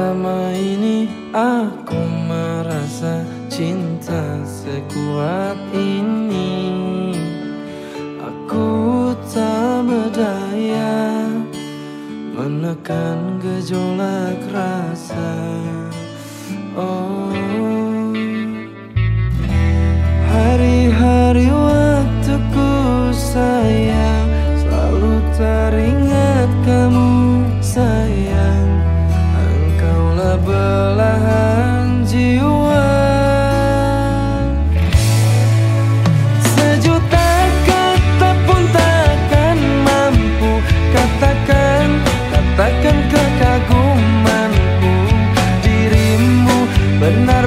Selama ini aku merasa cinta sekuat ini. Aku tak berdaya menekan gejolak rasa. Oh Hari-hari waktuku sayang selalu teringat kamu. the night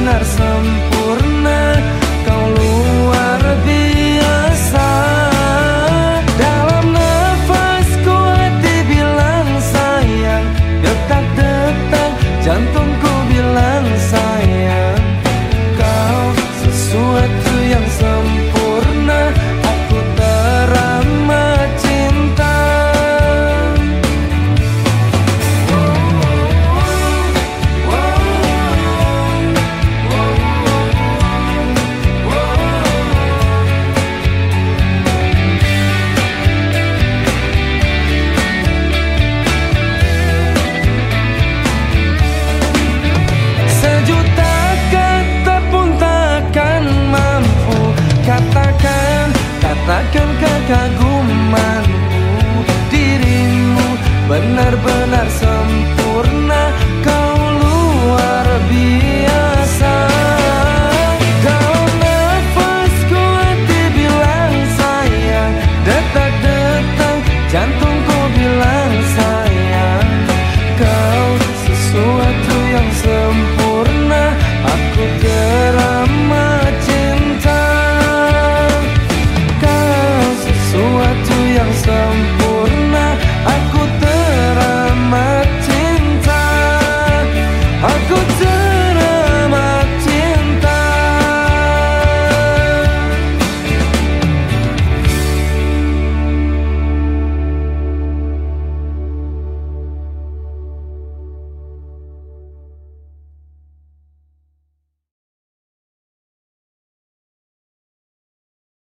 magnar sampai katakan Katakan kekagumanmu Dirimu benar-benar